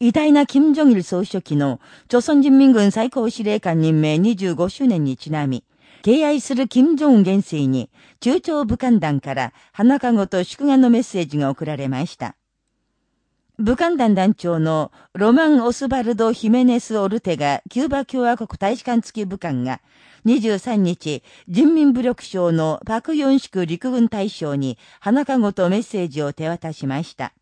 偉大な金正日総書記の、朝鮮人民軍最高司令官任命25周年にちなみ、敬愛する金正恩元帥に、中朝武漢団から花籠と祝賀のメッセージが送られました。武漢団団長のロマン・オスバルド・ヒメネス・オルテガキューバ共和国大使館付き武漢が23日、人民武力省のパク・ヨンシク陸軍大将に花籠とメッセージを手渡しました。